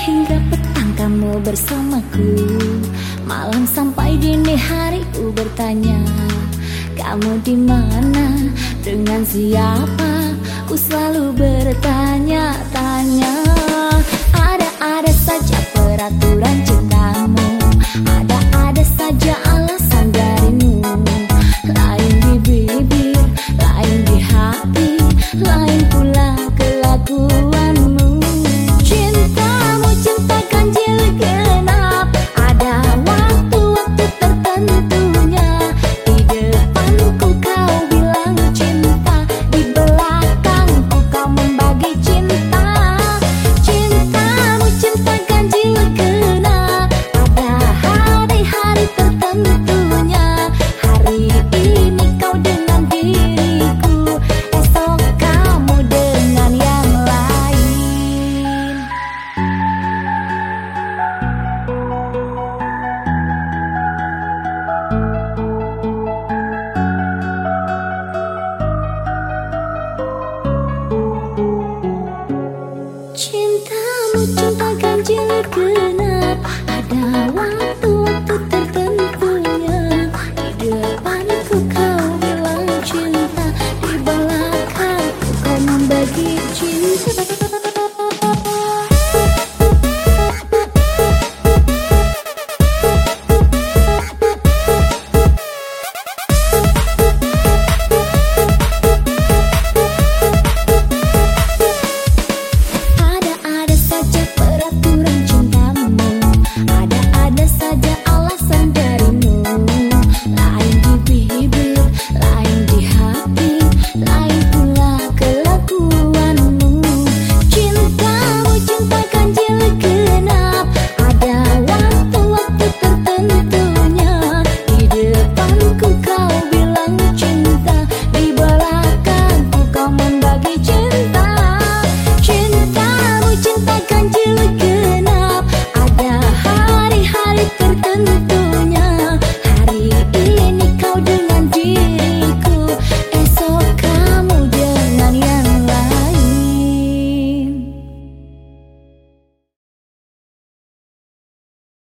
hingga petang kamu bersamaku Malam sampai dini hari ku bertanya Kamu di mana? Dengan siapa? Ku selalu bertanya-tanya